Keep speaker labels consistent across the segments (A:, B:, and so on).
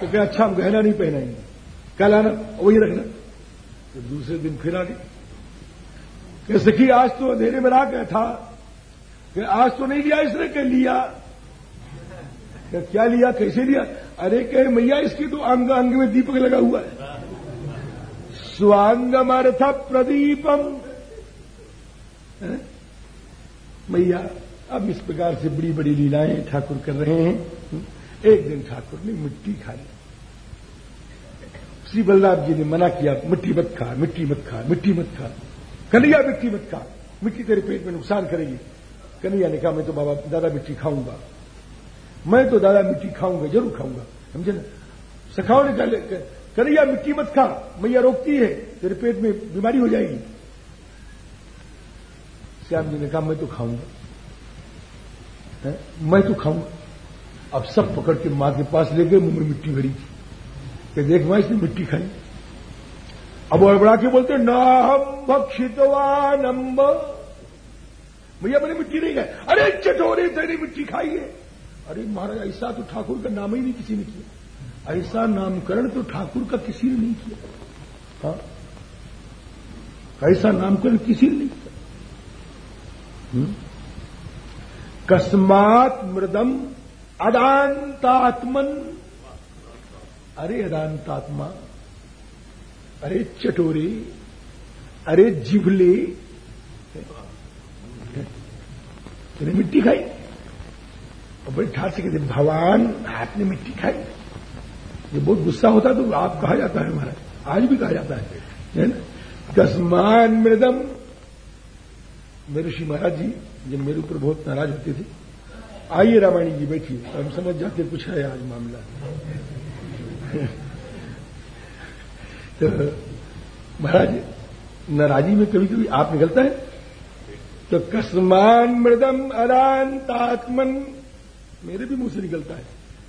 A: तो क्या अच्छा हम गहना नहीं पहनाएँगे। कल आना वही रखना। तो दूसरे दिन फिर आ गए कि सखी आज तो अंधेरे में रहा गया था। कि आज तो नहीं लिया इसने कह लिया। क्या, क्या लिया कैसे लिया? अरे कहे मैया इसकी तो अंग अंग में दीपक लगा हुआ है। स्वांगम अर्थ प्रदीपम। मैया अब इस प्रकार से बड़ी बड़ी लीलाएँ ठाकुर कर रहे हैं। एक दिन ठाकुर ने मिट्टी खाई। श्री बलराम जी ने मना किया, मिट्टी मत खा, मिट्टी मत खा, मिट्टी मत खा। कन्हैया, मिट्टी मत खा। मिट्टी तेरे पेट में नुकसान करेगी। कन्हैया ने कहा, मैं तो बाबा, दादा मिट्टी खाऊँगा। मैं तो दादा मिट्टी खाऊँगा, ज़रूर खाऊँगा। समझे ना? सखाओ ने कहा कन्हैया, मिट्टी मत खा। मैया रोकती है, तेरे पेट में बीमारी हो जाएगी। श्याम जी ने कहा, मैं तो खाऊँगा। मैं तो खाऊँगा। अब सब पकड़ के माँ के पास ले गए, मुँह में मिट्टी भरी थी। कि देख माँ, इसने मिट्टी खाई। अब बड़ा के बोलते ना हम भक्षितवान अम्ब भैया, मैंने मिट्टी नहीं खाई। अरे, चटोरे, तेरी मिट्टी खाई है। अरे, महाराज, ऐसा तो ठाकुर का नाम ही नहीं किसी ने किया। ऐसा नामकरण तो ठाकुर का किसी ने नहीं किया। हाँ? ऐसा नामकरण किसी ने नहीं किया। हम्म? कस्मात मृदम अदांतात्मन अरे अदांतात्मा अरे चटोरी, अरे जिभले तूने मिट्टी खाई? और बड़ी ठाट से कहते, भगवान, आपने मिट्टी खाई। ये बहुत गुस्सा होता तो आप कहा जाता है हमारा आज भी कहा जाता है। है ना? कस्मान मृदम। मेरे श्री महाराज जी, जब मेरे ऊपर बहुत नाराज़ होते थे आइए रामायणी जी बैठिए। हम समझ जाते कुछ है आज मामला। तो महाराज, नाराजी में कभी कभी आप निकलता है? तो कस्मान मृदम अरांतात्मन मेरे भी मुँह से निकलता है।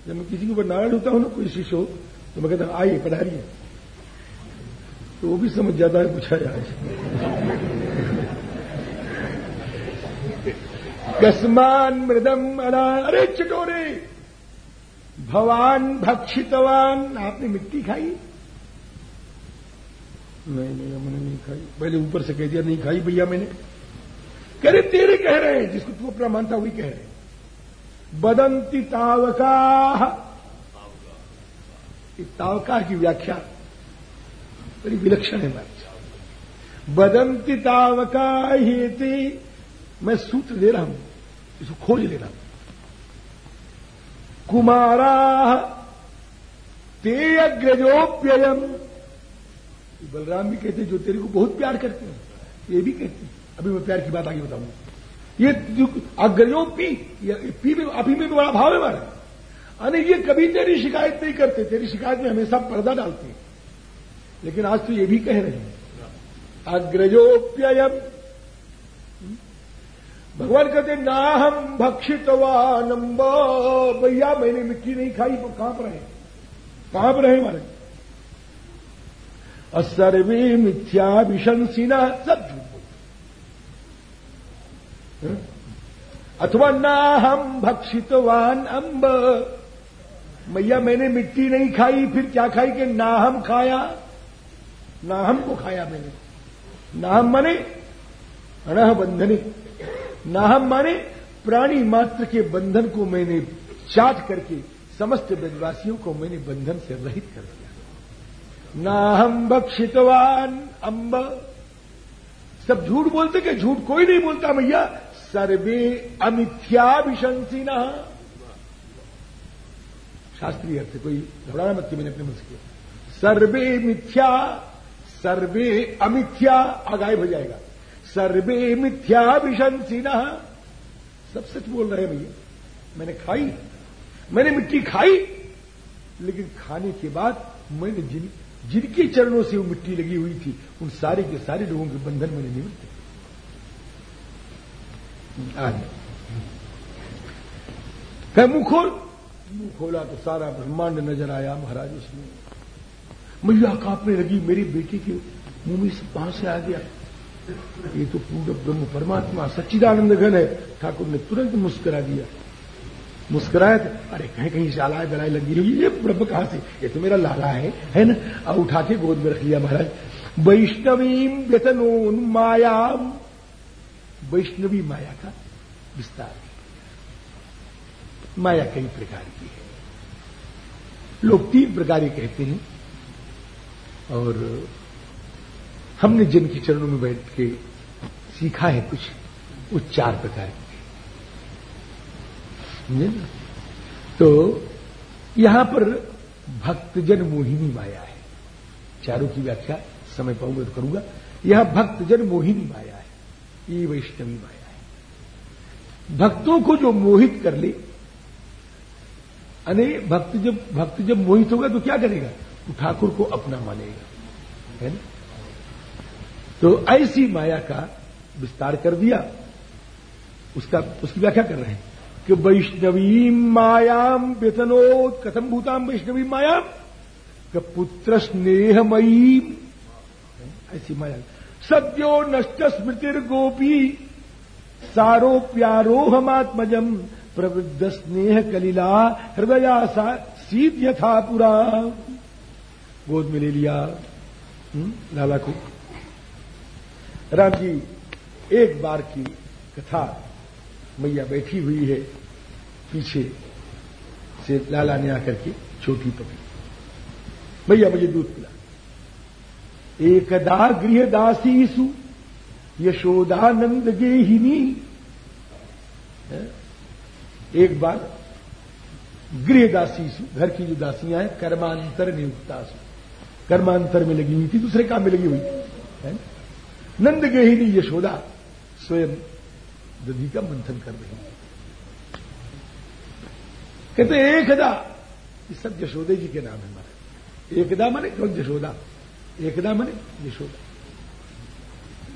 A: जब मैं किसी के ऊपर नारायण होता हूँ ना, कोई शिष्य हो तो मैं कहता हूँ, आइए, पधारिए। तो वो भी समझ जाता है पूछा है आज कस्मान मृदम अरा अरे चटोरे। भवान भक्षितवान, आपने मिट्टी खाई? नहीं नहीं, हमने नहीं खाई। पहले ऊपर से कह दिया, नहीं खाई भैया मैंने। कह रहे, तेरे कह रहे हैं, जिसको तू अपना मानता वही कह रहे हैं। बदंती तावका। तावका की व्याख्या बड़ी विलक्षण है बात बदंती तावका हेती मैं सूत्र दे रहा हूँ। इसको खोज लेना। कुमारा ते अग्रजोप्ययम बलराम भी कहते जो तेरे को बहुत प्यार करते हैं, ये भी कहते हैं। अभी मैं प्यार की बात आगे बताऊँगा। ये जो अग्रजो पी पी में अभी में भी बड़ा भाव है। हमारा अरे ये कभी तेरी शिकायत नहीं करते, तेरी शिकायत में हमेशा पर्दा डालते हैं। लेकिन आज तो ये भी कह रहे हैं अग्रजोप्ययम भगवान कहते ना हम भक्षितवानम्ब भैया, मैंने मिट्टी नहीं खाई तो कहाँ पर है। कहाँ पर है हमारे। असर्वे मिथ्या विशंसिना सब झूठ अथवा ना हम भक्षितवान अम्ब मैया, मैंने मिट्टी नहीं खाई, फिर क्या खाई कि ना हम खाया? ना हम को खाया मैंने। ना हम मने अणह बंधने ना हम माने प्राणी मात्र के बंधन को मैंने चाट करके, समस्त ब्रजवासियों को मैंने बंधन से रहित कर दिया। ना हम बक्षितवान अम्ब। सब झूठ बोलते कि झूठ कोई नहीं बोलता भैया? सर्वे अमिथ्याभिशंसी न शास्त्रीय अर्थ, कोई घबराना मत मैंने अपने मन से किया। सर्वे मिथ्या, सर्वे अमिथ्या आगायब हो जाएगा। सर्वे मिथ्याभिशंसी न सब सच बोल रहे हैं भैया। मैंने खाई। मैंने मिट्टी खाई। लेकिन खाने के बाद मैंने जिन, जिनके चरणों से वो मिट्टी लगी हुई थी, उन सारे के सारे लोगों के बंधन मैंने निवृत्त कह मुँह खोल मुँह खोला तो सारा ब्रह्मांड नज़र आया महाराज उसमें। मैया कांपने लगी, मेरी बेटी के मुँह में से से आ गया। ये तो पूर्ण ब्रह्म परमात्मा, सच्चिदानंद घन है। ठाकुर ने तुरंत मुस्कुरा दिया। मुस्कुराया तो अरे, कहीं कहीं शालाए बलाई लगी हुई ये ब्रह्म कहाँ से? ये तो मेरा लाला है है ना? अब उठा के गोद में रख लिया महाराज। वैष्णवीम व्यतनोन मायाम। वैष्णवी माया का विस्तार। माया कई प्रकार की है। लोग तीन प्रकार कहते हैं। और हमने जिनके चरणों में बैठ के सीखा है कुछ, वो चार प्रकार की तो यहाँ पर भक्तजन मोहिनी माया है। चारों की व्याख्या समय पाऊँगा तो करूँगा। यह भक्तजन मोहिनी माया है। ये वैष्णवी माया है। भक्तों को जो मोहित कर ले अने भक्त जब भक्त जब मोहित होगा तो क्या करेगा? तो ठाकुर को अपना मानेगा। है ना? तो ऐसी माया का विस्तार कर दिया। उसका उसकी व्याख्या कर रहे हैं कि वैष्णवी मायाम व्यतनोत कथम भूताम वैष्णवी मायाम का पुत्र स्नेहमयी। ऐसी माया। सद्यो नष्ट स्मृतिर गोपी सारो प्यारो हमात्मजम प्रवृद्ध स्नेह कलिला हृदया सा सीत यथा पुरा। गोद में ले लिया हम्म, लाला को। राम जी एक बार की कथा मैया बैठी हुई है पीछे से लाला ने आकर के छोटी पकड़ी। मैया मुझे दूध पिला। एकदा गृह दासीसु यशोदानंद गेहिनी एक बार गृह दासीसु घर की जो दासियाँ हैं, कर्मांतर नियुक्तासु कर्मांतर में लगी हुई थी, दूसरे काम में लगी हुई थी। नंद गेहिनी यशोदा स्वयं दधी का मंथन कर रही है। कहते एकदा ये सब यशोदे जी के नाम है हमारे एकदा मने कौन यशोदा? एकदा मने यशोदा।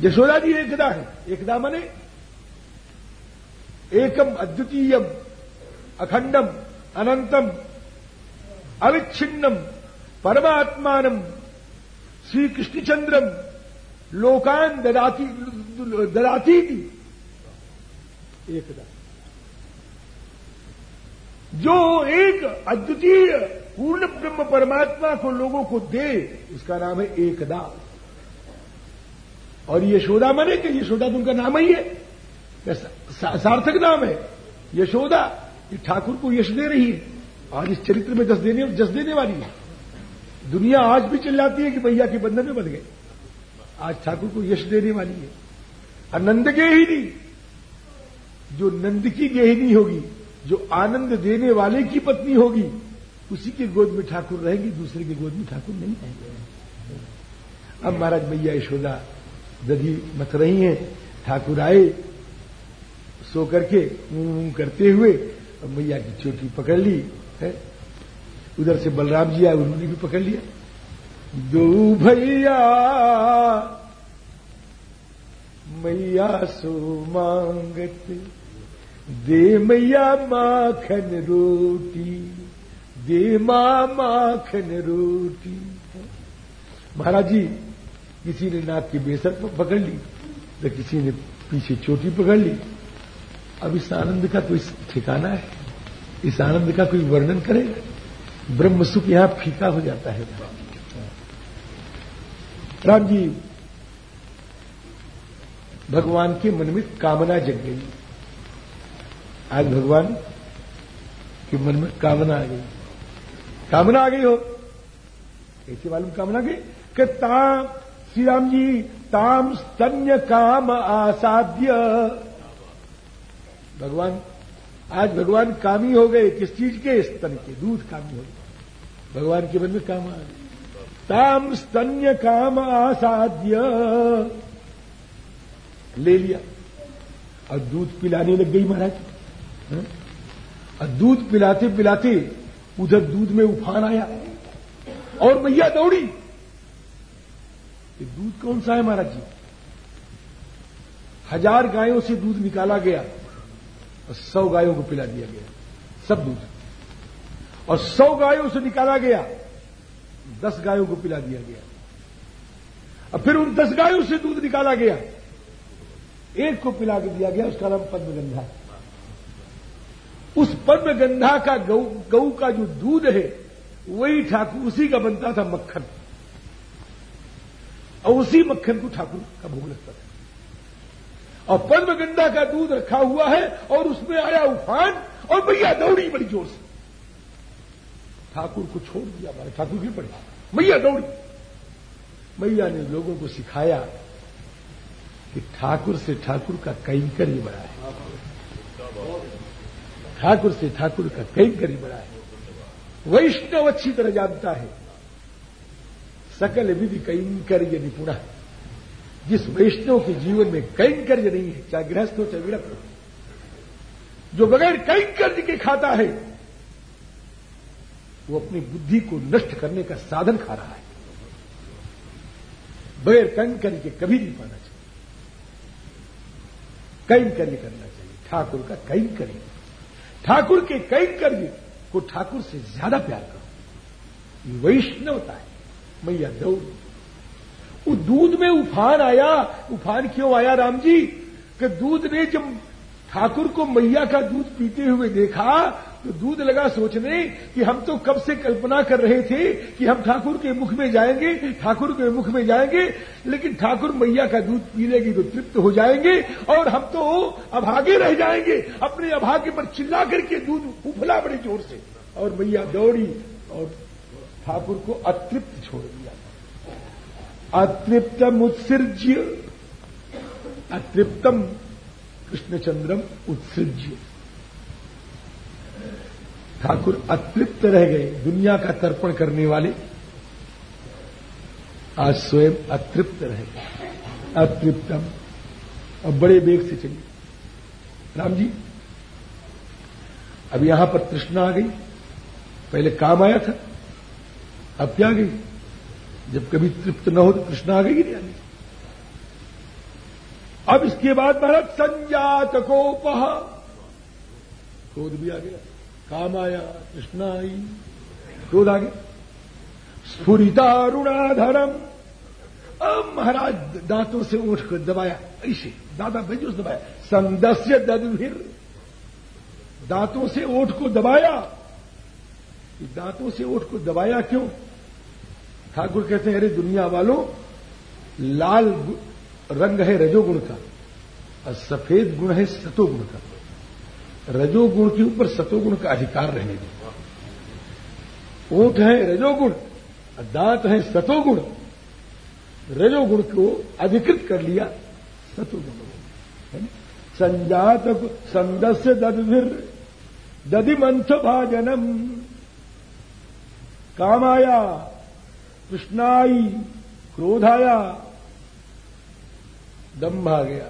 A: यशोदा जी एकदा है। एकदा मने एकम अद्वितीयम, अखंडम, अनंतम, अविच्छिन्नम परमात्मान श्री कृष्णचंद्रम लोकान ददाती ददाती थी एकदा जो एक अद्वितीय, पूर्ण ब्रह्म परमात्मा को लोगों को दे, उसका नाम है एकदा और यशोदा मने कि यशोदा तो उनका नाम ही है। सार्थक नाम है। यशोदा, ये ठाकुर को यश दे रही है। आज इस चरित्र में जस देने जस देने वाली है। दुनिया आज भी चिल्लाती है कि भैया के बंधन में बन गए। आज ठाकुर को यश देने वाली है। आनंद गेहिनी, जो नंद की गेहिनी होगी, जो आनंद देने वाले की पत्नी होगी, उसी के गोद में ठाकुर रहेंगे, दूसरे के गोद में ठाकुर नहीं रहेंगे। अब महाराज मैया यशोदा दधी मत रही हैं, ठाकुर आए, सो करके मुँह करते हुए मैया की चोटी पकड़ ली, है? उधर से बलराम जी आए, उन्होंने भी पकड़ लिया। दो भैया, मैया सो मांगत, दे मैया माखन रोटी, दे माँ माखन रोटी। महाराज जी, किसी ने नाक की बेसर पकड़ ली तो किसी ने पीछे चोटी पकड़ ली। अब इस आनंद का कोई ठिकाना है, इस आनंद का कोई वर्णन करेगा? ब्रह्म सुख यहाँ फीका हो जाता है। राम जी, भगवान के मन में कामना जग गई। आज भगवान के मन में कामना आ गई। कामना आ गई हो? कैसे मालूम कामना गई? कि ताम, श्री राम जी, ताम स्तन्य काम आसाध्य। भगवान, आज भगवान कामी हो गए, किस चीज़ के? स्तन के, दूध कामी हो गए। भगवान के मन में काम आ गए ताम स्तन्य काम आसाध्य। ले लिया। और दूध पिलाने लग गई महाराज। हाँ? और दूध पिलाते पिलाते उधर दूध में उफान आया। और मैया दौड़ी। ये दूध कौन सा है महाराज जी? हज़ार गायों से दूध निकाला गया और सौ गायों को पिला दिया गया। सब दूध। और सौ गायों से निकाला गया। दस गायों को पिला दिया गया। और फिर उन दस गायों से दूध निकाला गया। एक को पिला के दिया गया, उसका नाम पद्मगंधा। उस पद्मगंधा का गऊ का जो दूध है, वही ठाकुर, उसी का बनता था मक्खन। और उसी मक्खन को ठाकुर का भोग लगता था। और पद्मगंधा का दूध रखा हुआ है, और उसमें आया उफान, और भैया दौड़ी बड़ी ज़ोर से। ठाकुर को छोड़ दिया, हमारे ठाकुर गिर पड़े। मैया दौड़ी। मैया ने लोगों को सिखाया कि ठाकुर से ठाकुर का ही बड़ा है। ठाकुर से ठाकुर का ही बड़ा है। वैष्णव अच्छी तरह जानता है। सकल विधि कैंकर्य निपुण जिस वैष्णव के जीवन में कैंकर्य नहीं है, चाहे गृहस्थ हो, चाहे विरक्त हो, जो बगैर कैंकर्य के खाता है वो अपनी बुद्धि को नष्ट करने का साधन खा रहा है। बगैर कैंकर्य के कभी नहीं पाना चाहिए। कैंकर्य करना चाहिए। ठाकुर का कैंकर्य ठाकुर के कैंकर्य को ठाकुर से ज़्यादा प्यार करो। ये वैष्णवता है। मैया दौड़ वो दूध में उफान आया, उफान क्यों आया राम जी? कि दूध ने जब ठाकुर को मैया का दूध पीते हुए देखा तो दूध लगा सोचने कि हम तो कब से कल्पना कर रहे थे कि हम ठाकुर के मुख में जाएँगे, ठाकुर के मुख में जाएँगे, लेकिन ठाकुर मैया का दूध पी लेगी तो तृप्त हो जाएँगे और हम तो अभागे रह जाएँगे, अपने अभागे पर चिल्ला करके दूध उफला बड़े ज़ोर से। और मैया दौड़ी और ठाकुर को अतृप्त छोड़ दिया। अतृप्तम उत्सृज्य। अतृप्तम कृष्णचंद्रम उत्सृज्य। ठाकुर अतृप्त रह गए दुनिया का तर्पण करने वाले। आज स्वयं अतृप्त रह गए। अतृप्तम। अब बड़े वेग से चलिए। राम जी, अब यहाँ पर तृष्णा आ गई। पहले काम आया था, अब क्या गई? जब कभी तृप्त न हो तो तृष्णा आ गई नहीं अब इसके बाद भारत संजात को क्रोध भी आ गया। काम आया कृष्णा आई क्रोध आ गया स्फुरितारुणाधरम। अब महाराज, दांतों से उठ कर दबाया। ऐसे, दादा भेजो दबाया। संदस्य ददभिर दांतों से ओठ को दबाया। दांतों से ओठ को दबाया क्यों? ठाकुर कहते हैं, अरे, दुनिया वालों, लाल रंग है रजोगुण का और सफ़ेद गुण है सतोगुण का। रजोगुण के ऊपर सतोगुण का अधिकार रहने दो। ओठ है रजोगुण दांत है सतोगुण। रजोगुण को अधिकृत कर लिया सतोगुण संजात संदस्य दधिर दधिमंथ भाजनम कामाया कृष्णाई क्रोधाया। दम्भ आ गया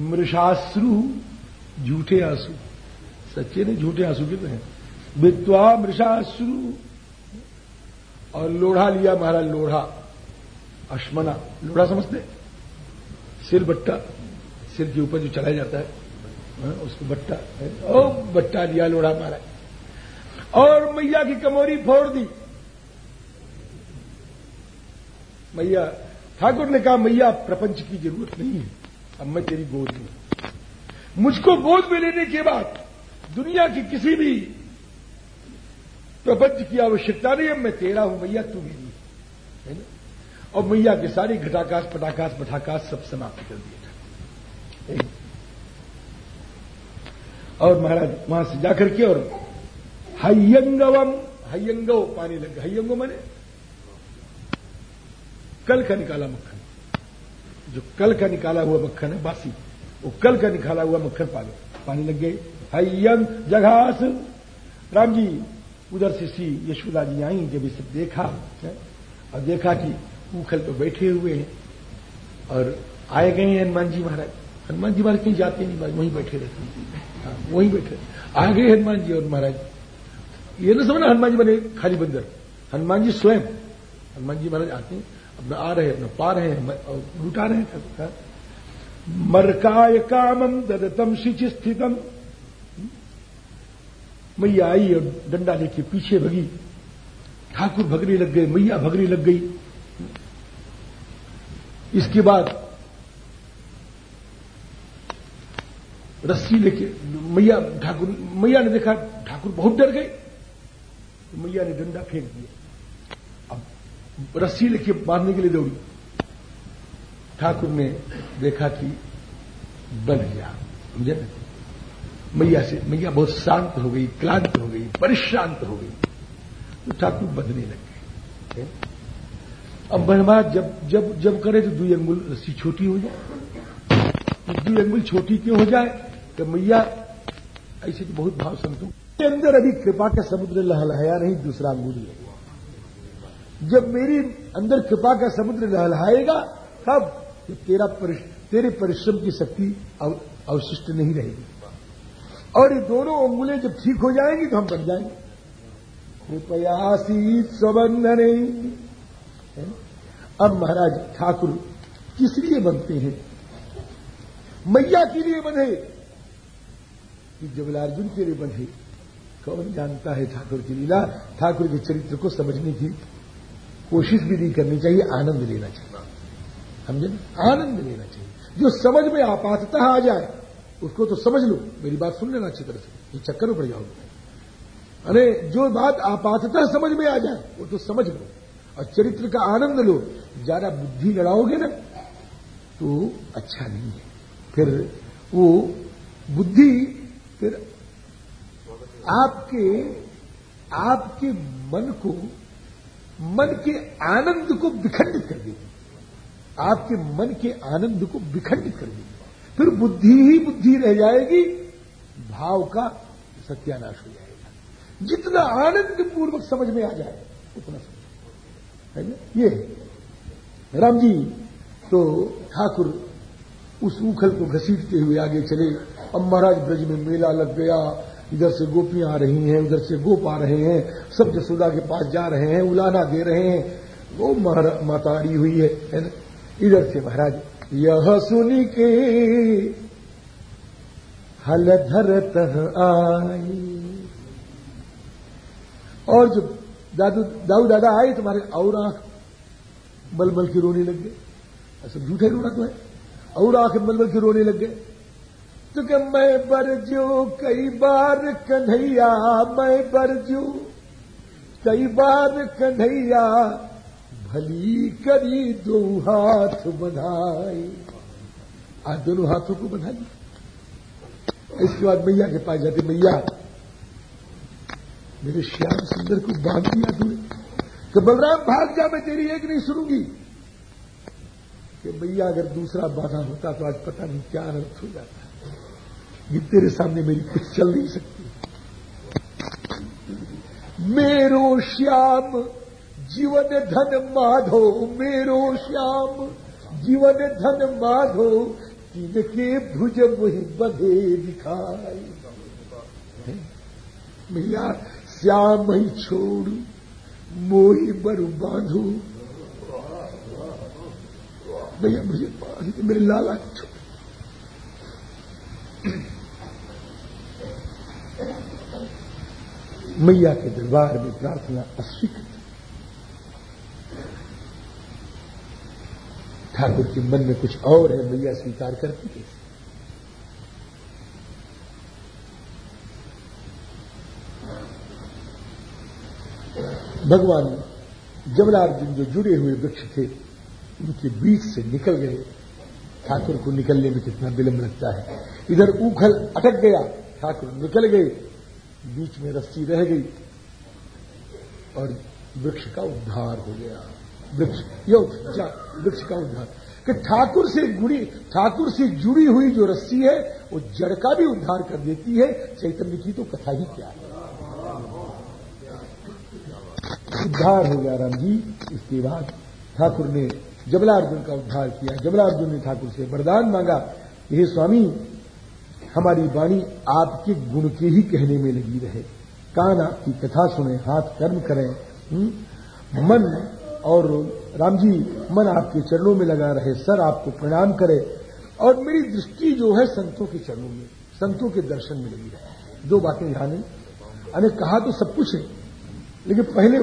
A: मृषाश्रु झूठे आँसू। सच्चे नहीं झूठे आँसू कितने हैं। विद्वा मृषाश्रु और लोढ़ा लिया महाराज लोढ़ा। अश्मना। लोढ़ा समझते? सिर बट्टा। सिर के ऊपर जो चलाया जाता है हाँ, उसको बट्टा है। ओ बट्टा लिया लोढ़ा महाराज। और मैया की कमोरी फोड़ दी। मैया ठाकुर ने कहा मैया प्रपंच की ज़रूरत नहीं है। अब मैं तेरी गोद में मुझको गोद में लेने के बाद दुनिया की किसी भी प्रपंच की आवश्यकता नहीं है, मैं तेरा हूँ, मैया तू मेरी है। ना? और मैया के सारी घटाकाश, पटाकाश पटाकाश सब समाप्त कर दिए और महाराज, वहाँ से जाकर के और हयंगवम हयंगो पानी लग हयंगो मैंने? कल का निकाला मक्खन। जो कल का निकाला हुआ मक्खन है, बासी, वो कल का निकाला हुआ मक्खन पानी लग गई हयन जघास। राम जी उधर से सी यशोदा जी आई जब इसे देखा है? और देखा कि उखल तो बैठे हुए हैं और आए गए हैं हनुमान जी महाराज। हनुमान जी महाराज कहीं जाते नहीं वहीं बैठे रहते हैं। हाँ, वहीं बैठे आ गए हनुमान जी और महाराज। ये ना समझना हनुमान जी बने खाली बंदर। हनुमान जी स्वयं। हनुमान जी महाराज आते हैं अपना आ रहे अपना पा रहे हैं और लुटा रहे हैं। मरकाय कामम ददतम शिचि स्थितम मैया आई और डंडा लेके पीछे भगी। ठाकुर भगने लग गए, मैया भगने लग गई। इसके बाद रस्सी लेके मैया, ठाकुर, मैया ने देखा, ठाकुर बहुत डर गए। तो मैया ने डंडा फेंक दिया। अब रस्सी लेके बांधने के लिए दौड़ी। ठाकुर ने देखा कि बन गया, समझे? ना मैया से मैया बहुत शांत हो गई क्लांत हो गई परिशांत हो गई। तो ठाकुर बंधने लग गए अब महाराज जब जब जब करे तो दुई अंगुल रस्सी छोटी हो जाए। तो दुई अंगुल छोटी क्यों हो जाए? तो मैया ऐसे तो बहुत भाव संतु के अंदर अभी कृपा का समुद्र लहलहाया नहीं दूसरा अंगुल जब मेरी अंदर कृपा का समुद्र लहलहाएगा तब जब तेरा परिश, तेरे परिश्रम की शक्ति अवशिष्ट नहीं रहेगी। और ये दोनों अंगुलें जब ठीक हो जाएँगी तो हम बन जाएँगे। कृपया कृपयासी स्वबंधने अब महाराज ठाकुर किस लिए बनते हैं? मैया के लिए बंधे कि जबलार्जुन के लिए बंधे? कौन जानता है ठाकुर की लीला? ठाकुर के चरित्र को समझने की कोशिश भी नहीं करनी चाहिए, आनंद लेना चाहिए। समझे? आनंद लेना चाहिए। जो समझ में आपातता आ जाए उसको तो समझ लो, मेरी बात सुन लेना अच्छी तरह से, ये चक्कर में पड़ जाओगे। अरे, जो बात आपातता समझ में आ जाए, वो तो समझ लो, और चरित्र का आनंद लो। ज़्यादा बुद्धि लड़ाओगे ना तो अच्छा नहीं है। फिर वो बुद्धि, फिर आपके आपके मन को, मन के आनंद को विखंडित कर देगी। आपके मन के आनंद को विखंडित कर देगी। फिर बुद्धि ही बुद्धि रह जाएगी भाव का सत्यानाश हो जाएगा। जितना आनंद पूर्वक समझ में आ जाए उतना समझ है ना? ये राम जी तो ठाकुर उस उखल को घसीटते हुए आगे चले। अब महाराज ब्रज में मेला लग गया। इधर से गोपियाँ आ रही हैं उधर से गोप आ रहे हैं। सब जसोदा के पास जा रहे हैं उलाना दे रहे हैं। वो मातारी हुई है, है ना? इधर से महाराज यह सुनी के हल धरत आई। और जब दादू, दाऊ दादा आए तुम्हारे और आँख बलबल की रोने लग गए। ऐसा झूठे रोना तो है। और आँख बलबल की रोने लग गए। तो क्या मैं बरजू कई बार कन्हैया, मैं बरजू कई बार कन्हैया भली करी दो हाथ बनाए आज दोनों हाथों को लिया इसके बाद मैया के पास जाते मैया, मेरे श्याम सुंदर को बाँध दिया तूने। तो बलराम, भाग जा, मैं तेरी एक नहीं सुनूँगी। कि मैया, अगर दूसरा बाधा होता तो आज पता नहीं क्या अर्थ हो जाता। ये तेरे सामने मेरी कुछ चल नहीं सकती। मेरो श्याम जीवन धन माधो मेरो श्याम। जीवन धन माधो तिनके भुज मुहि बधे दिखाई। मैया, श्याम ही छोड़, मोही बरु बांधू। भैया मुझे मेरे लाला छोड़। मैया के दरबार में प्रार्थना अस्वीकृत ठाकुर के मन में कुछ और है, मैया स्वीकार करती कैसे भगवान जमलार्जुन जो जुड़े हुए वृक्ष थे, उनके बीच से निकल गए। ठाकुर को निकलने में कितना विलंब लगता है। इधर उखल अटक गया, ठाकुर निकल गए। बीच में रस्सी रह गई और वृक्ष का उद्धार हो गया। वृक्ष, यो वृक्ष का उद्धार। कि ठाकुर से गुड़ी, ठाकुर से जुड़ी हुई जो रस्सी है, वो जड़ का भी उद्धार कर देती है। चैतन्य की तो कथा ही क्या है? उद्धार हो गया राम जी, इसके बाद ठाकुर ने जबलार्जुन का उद्धार किया। जबलार्जुन ने ठाकुर से वरदान मांगा, हे स्वामी, हमारी वाणी आपके गुण के ही कहने में लगी रहे। कान आपकी कथा सुने, हाथ कर्म करें। हुँ? मन और राम जी मन आपके चरणों में लगा रहे, सर आपको प्रणाम करे। और मेरी दृष्टि जो है संतों के चरणों में, संतों के दर्शन में लगी रहे। दो बातें ध्यान है अने कहा तो सब कुछ है, लेकिन पहले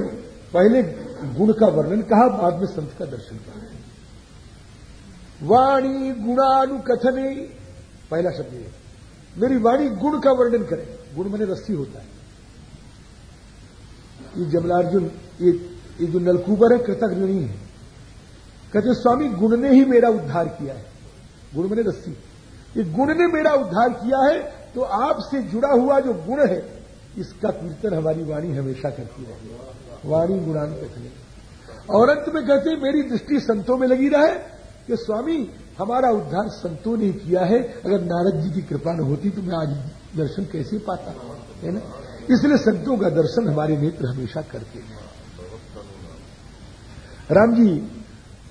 A: पहले गुण का वर्णन कहा, बाद में संत का दर्शन कहा। वाणी गुणानुकथने, पहला शब्द है। मेरी वाणी गुण का वर्णन करे। गुण मैंने रस्सी होता है। ये जमलार्जुन, ये ये जो नलकूबर है, कृतज्ञ नहीं है। कहते स्वामी, गुण ने ही मेरा उद्धार किया है। गुण मैंने रस्सी ये गुण ने मेरा उद्धार किया है तो आपसे जुड़ा हुआ जो गुण है, इसका कीर्तन हमारी वाणी हमेशा करती रहे। वाणी गुणान कथने और अंत में कहते मेरी दृष्टि संतों में लगी रहे। कि स्वामी, हमारा उद्धार संतों ने किया है। अगर नारद जी की कृपा न होती तो मैं आज दर्शन कैसे पाता? है ना? इसलिए संतों का दर्शन हमारे नेत्र हमेशा करते हैं। राम जी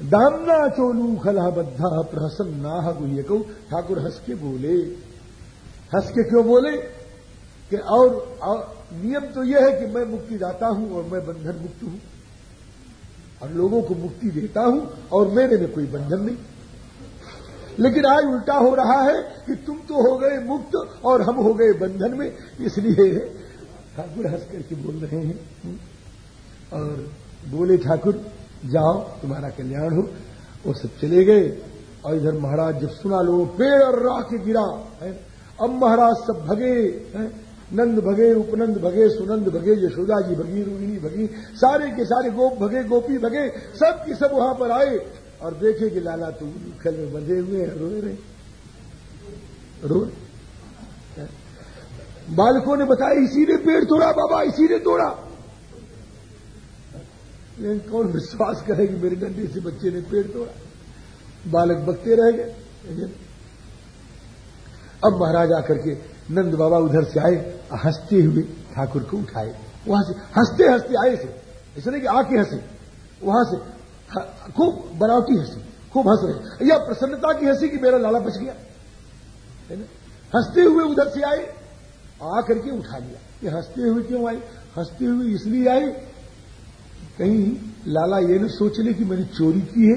A: दामना चोलू खला बद्धा प्रहसन्ना गुह्य को ठाकुर हंस के बोले। हंस के क्यों बोले? कि और, और नियम तो यह है कि मैं मुक्ति दाता हूँ और मैं बंधन मुक्त हूँ। और लोगों को मुक्ति देता हूँ और मेरे में कोई बंधन नहीं। लेकिन आज उल्टा हो रहा है कि तुम तो हो गए मुक्त और हम हो गए बंधन में। इसलिए ठाकुर हंस करके बोल रहे हैं। और बोले ठाकुर जाओ, तुम्हारा कल्याण हो। वो सब चले गए। और इधर महाराज जब सुना लो पेड़ और के गिरा, है। अब महाराज सब भगे, है। नंद भगे, उपनंद भगे, सुनंद भगे, यशोदा जी भगी, रोहिणी भगी, सारे के सारे गोप भगे, गोपी भगे, सब की सब वहाँ पर आए। और देखे कि लाला तो खल में बंधे हुए हैं, रोए रहे। रो बालकों ने बताया, इसी ने पेड़ तोड़ा, बाबा, इसी ने तोड़ा। लेकिन कौन विश्वास करे कि मेरे डंडे से बच्चे ने पेड़ तोड़ा? बालक बकते रह गए। अब महाराज आकर के नंद बाबा उधर से आए, हँसते हुए ठाकुर को उठाए। वहाँ से हँसते हँसते आए से, ऐसा नहीं कि आके हंसे, वहाँ से खूब बनावटी हँसी, खूब हंस रहे। या प्रसन्नता की हँसी कि मेरा लाला बच गया। है ना? हँसते हुए उधर से आए, आकर के उठा लिया। ये हँसते हुए क्यों आए? हँसते हुए इसलिए आए कहीं लाला ये न सोच ले कि मैंने चोरी की है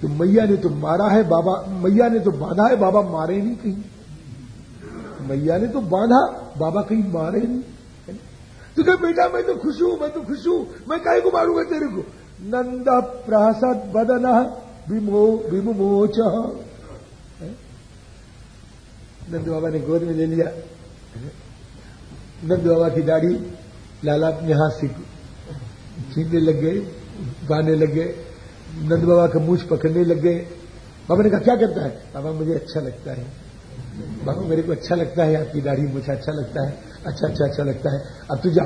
A: तो मैया ने तो मारा है, बाबा, मैया ने तो बांधा है, बाबा मारे नहीं कहीं। मैया ने तो बांधा, बाबा कहीं मारे नहीं। तो क्या बेटा, मैं तो खुश हूँ, मैं तो खुश हूँ, मैं कहीं को मारूँगा तेरे को? नंद प्रासद बदन विमोच। नंद बाबा ने गोद में ले लिया। नंद बाबा की दाढ़ी लाला अपने हाथ से छीनने लग गए गाने लग गए नंद बाबा का मूछ पकड़ने लग। गए बाबा ने कहा, क्या करता है? बाबा, मुझे अच्छा लगता है। बाबा, मेरे को अच्छा लगता है, आपकी दाढ़ी मुझे अच्छा लगता है। अच्छा अच्छा अच्छा लगता है। अब तू जा।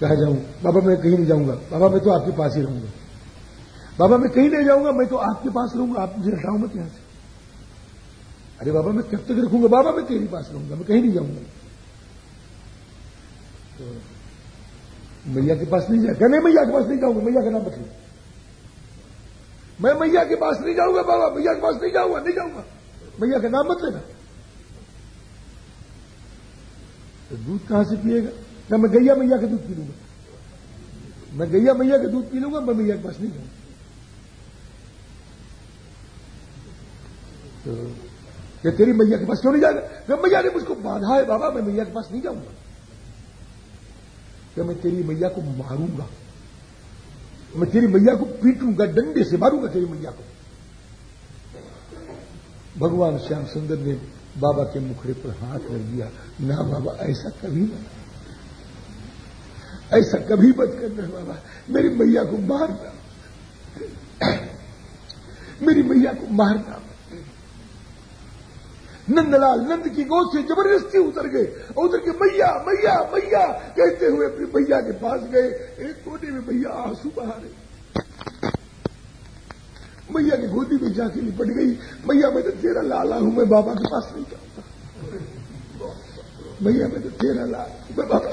A: कहा जाऊँ? बाबा, मैं कहीं नहीं जाऊँगा। बाबा, मैं तो आपके पास ही रहूँगा। बाबा, मैं कहीं नहीं जाऊँगा। मैं तो आपके पास रहूँगा। आप मुझे हटाओ मत यहाँ से। अरे बाबा, मैं कब तक रखूँगा? बाबा, मैं तेरे पास रहूँगा। मैं कहीं नहीं जाऊँगा। तो मैया के पास नहीं जाएगा नहीं मैया के पास नहीं जाऊँगा, मैया का नाम बता मैं मैया के पास नहीं जाऊँगा, बाबा, मैया के पास नहीं जाऊँगा नहीं जाऊँगा। मैया का नाम मत लेना। तो दूध कहाँ से पिएगा? ना, मैं गैया मैया का दूध पी लूँगा। मैं गैया मैया का दूध पी लूँगा, मैं मैया के पास नहीं जाऊँगा। तो क्या तेरी मैया के पास क्यों नहीं जाएगा? क्या मैया ने मुझको बांधा है, बाबा, मैं मैया के पास नहीं जाऊँगा। क्या मैं तेरी मैया को मारूँगा। मैं तेरी मैया को पीटूँगा, डंडे से मारूँगा तेरी मैया को। भगवान श्याम सुंदर ने बाबा के मुखड़े पर हाथ रख दिया। ना बाबा, ऐसा कभी नहीं ऐसा कभी मत करना बाबा। मेरी मैया को मारना। मेरी मैया को मारना। नंदलाल नंद की गोद से ज़बरदस्ती उतर गए। उतर के मैया मैया मैया कहते हुए अपनी भैया के पास गए। एक कोने में भैया आँसू बहा रहे। मैया की गोदी में जाके निपट गई। मैया, मैं तो तेरा लाला हूँ, मैं बाबा के पास नहीं जाऊँगा मैया, मैं तो तेरा लाल मैं बाबा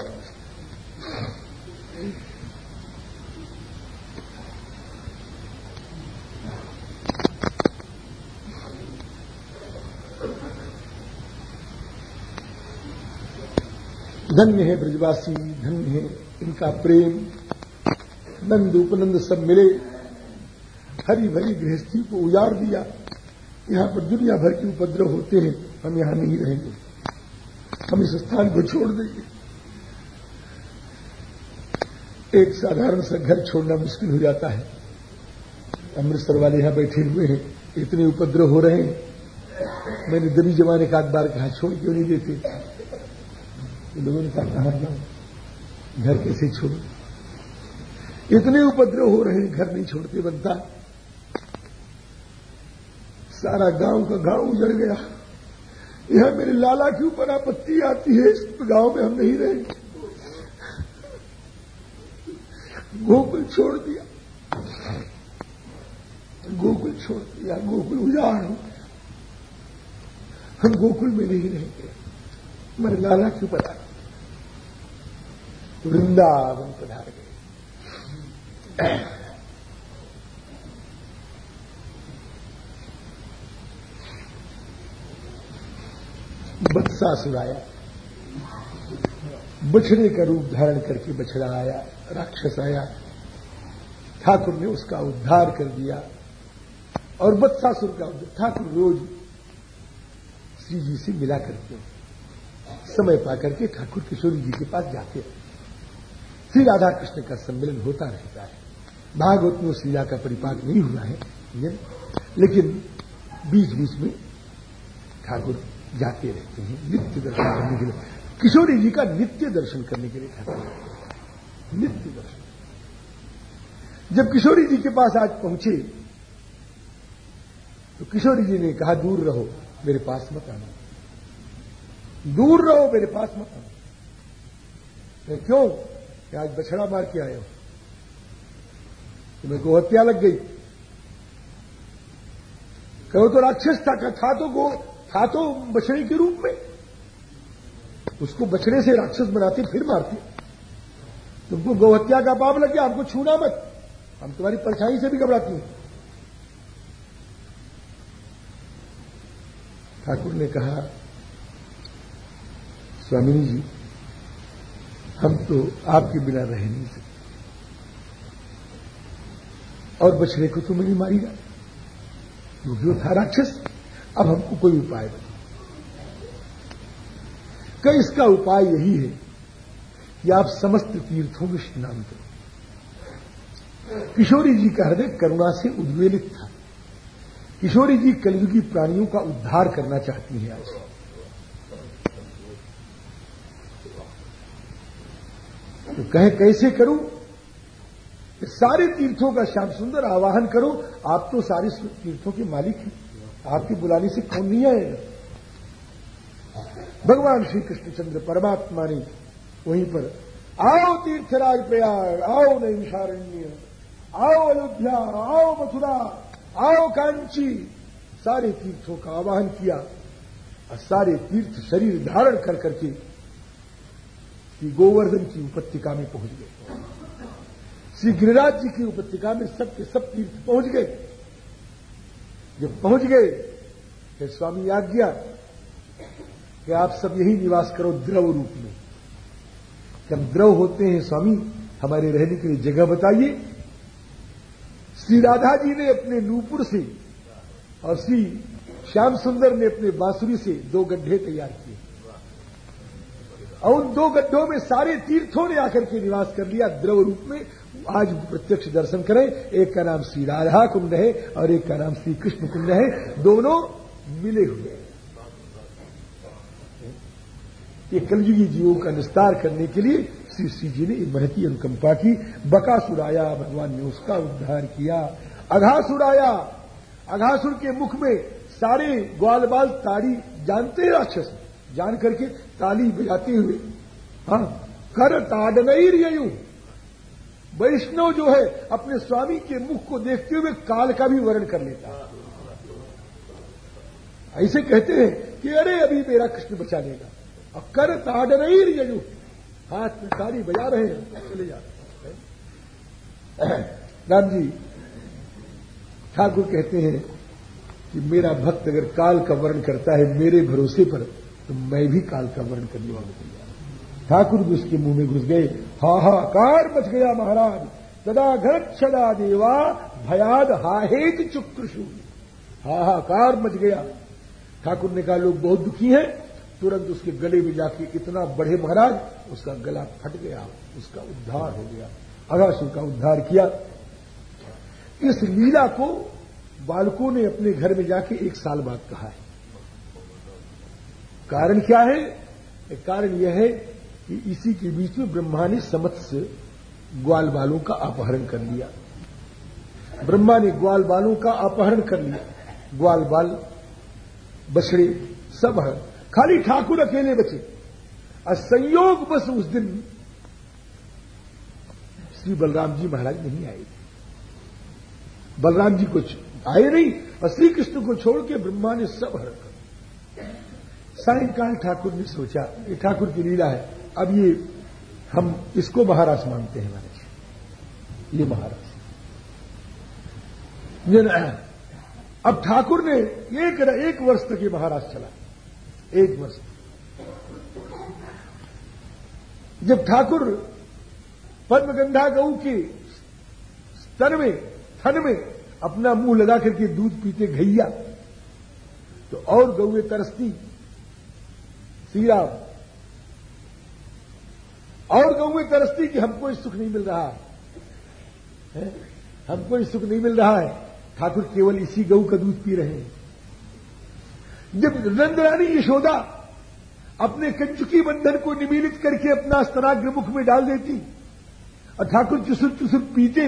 A: धन्य है ब्रजवासी, धन्य है इनका प्रेम। नंद उपनंद सब मिले, हरी भरी गृहस्थी को उजाड़ दिया। यहाँ पर दुनिया भर के उपद्रव होते हैं, हम यहाँ नहीं रहेंगे। हम इस स्थान को छोड़ देंगे। एक साधारण सा घर छोड़ना मुश्किल हो जाता है। अमृतसर वाले यहाँ बैठे हुए हैं, इतने उपद्रव हो रहे हैं। मैंने दबी जमाने का बार कहा, छोड़ क्यों नहीं देते? लोगों ने कहा कहाँ घर कैसे छोड़ू? इतने उपद्रव हो रहे हैं, घर नहीं छोड़ते बनता सारा गाँव का गाँव उजड़ गया। यह मेरे लाला के ऊपर आपत्ति आती है, इस गाँव में हम नहीं रहेंगे। गोकुल छोड़ दिया। गोकुल छोड़ दिया, गोकुल उजाड़ हो हम गोकुल में नहीं रहेंगे। मेरे लाला के ऊपर आ वृंदावन पधार गए। बत्सासुर आया बछड़े का रूप धारण करके बछड़ा आया, राक्षस आया। ठाकुर ने उसका उद्धार कर दिया। और बत्सासुर का ठाकुर रोज श्री जी से मिला करते समय पाकर के ठाकुर किशोरी जी के पास जाते हैं। श्री राधा कृष्ण का सम्मेलन होता रहता है। भागवत में उस लीला का परिपाक नहीं हुआ है लेकिन बीच बीच में ठाकुर जाते रहते हैं, नित्य दर्शन करने के लिए। किशोरी जी का नित्य दर्शन करने के लिए ठाकुर नित्य दर्शन। जब किशोरी जी के पास आज पहुँचे तो किशोरी जी ने कहा, दूर रहो, मेरे पास मत आना। दूर रहो, मेरे पास मत आना। क्यों आज बछड़ा मार के आए हो। तुम्हें गोहत्या लग गई। कहो तो राक्षस था का था तो गो, था तो बछड़े के रूप में। उसको बछड़े से राक्षस बनाते, फिर मारते। तुमको गोहत्या का पाप लग गया, हमको छूना मत। हम तुम्हारी परछाई से भी घबराती हैं। ठाकुर ने कहा स्वामिनी जी हम तो आपके बिना रह नहीं सकते। और बछड़े को तो नहीं मारीगा क्योंकि वो था राक्षस। अब हमको कोई उपाय बता कई इसका उपाय यही है कि आप समस्त तीर्थों में स्नान करो। किशोरी जी का हृदय करुणा से उद्वेलित था। किशोरी जी कलयुगी प्राणियों का उद्धार करना चाहती हैं आज। तो कहे कैसे करूँ? सारे तीर्थों का श्याम सुंदर आवाहन करो। आप तो सारे तीर्थों के मालिक हैं। आपकी बुलाने से कौन नहीं आएगा? भगवान श्री कृष्णचंद्र परमात्मा ने वहीं पर, आओ तीर्थराज प्रयाग, आओ नैमिषारण्य, आओ अयोध्या, आओ मथुरा, आओ कांची। सारे तीर्थों का आवाहन किया और सारे तीर्थ शरीर धारण कर करके गोवर्धन की उपत्यका में पहुँच गए। श्री गिरिराज जी की उपत्यका में सबके सब तीर्थ पहुँच गए। जब पहुँच गए, फिर स्वामी आज्ञा कि आप सब यही निवास करो द्रव रूप में। जब द्रव होते हैं स्वामी, हमारे रहने के लिए जगह बताइए। श्री राधा जी ने अपने नूपुर से और श्री श्याम सुंदर ने अपने बांसुरी से दो गड्ढे तैयार किए। और उन दो गड्ढों में सारे तीर्थों ने आकर के निवास कर लिया। द्रव रूप में आज प्रत्यक्ष दर्शन करें। एक का नाम श्री राधा कुंड है और एक का नाम श्री कृष्ण कुंड है। दोनों मिले हुए ये कलयुगी जीवों का निस्तार करने के लिए श्री श्री जी ने महती अनुकंपा की। बकासुर आया भगवान ने उसका उद्धार किया। अघासुर आया अघासुर के मुख में सारे ग्वाल बाल ताड़ी जानते राक्षस। जान करके ताली बजाते हुए हाँ कर ताड़ नहीं रही वैष्णव जो है, अपने स्वामी के मुख को देखते हुए काल का भी वर्ण कर लेता ऐसे कहते हैं कि अरे, अभी मेरा कृष्ण बचा लेगा। और कर ताड़ नहीं यजु हाथ में ताली बजा रहे हैं, चले जा रहे राम जी, ठाकुर कहते हैं कि मेरा भक्त अगर काल का वर्ण करता है, मेरे भरोसे पर तो मैं भी काल का वर्ण करने वाला तैयार ठाकुर भी उसके मुँह में घुस गए। हाहाकार मच गया महाराज। तदा घर छदा देवा भयाद हाहेत चुक्रशु हाहाकार मच गया। ठाकुर ने कहा, लोग बहुत दुखी हैं। तुरंत उसके गले में जाके इतना बढ़े महाराज, उसका गला फट गया, उसका उद्धार हो गया। अगासुर का उद्धार किया। इस लीला को बालकों ने अपने घर में जाके एक साल बाद कहा है। कारण क्या है? कारण यह है कि इसी के बीच में ब्रह्मा ने समत्स ग्वाल बालों का अपहरण कर लिया। ब्रह्मा ने ग्वाल बालों का अपहरण कर लिया। ग्वाल बाल, बछड़े सब है। खाली ठाकुर अकेले बचे। और संयोग बस उस दिन श्री बलराम जी महाराज नहीं आए। बलराम जी को आए नहीं, और श्री कृष्ण को छोड़ के ब्रह्मा ने सब हर कर सायंकाल ठाकुर ने सोचा, ये ठाकुर की लीला है, अब ये हम इसको महाराज मानते हैं महाराज। ये महाराज। अब ठाकुर ने एक एक वर्ष तक ये महाराज चला। एक वर्ष। जब ठाकुर पद्मगंधा गऊ के स्तर में, थन में अपना मुँह लगा करके दूध पीते घैया तो और गौए तरसती। सीरा और गौए तरसती कि हमको इस सुख नहीं मिल रहा है। हमको इस सुख नहीं मिल रहा है। ठाकुर केवल इसी गऊ का दूध पी रहे हैं। जब नंदरानी यशोदा अपने कंचुकी बंधन को निमीलित करके अपना स्तनाग्र मुख में डाल देती और ठाकुर चुसुर चुसुर पीते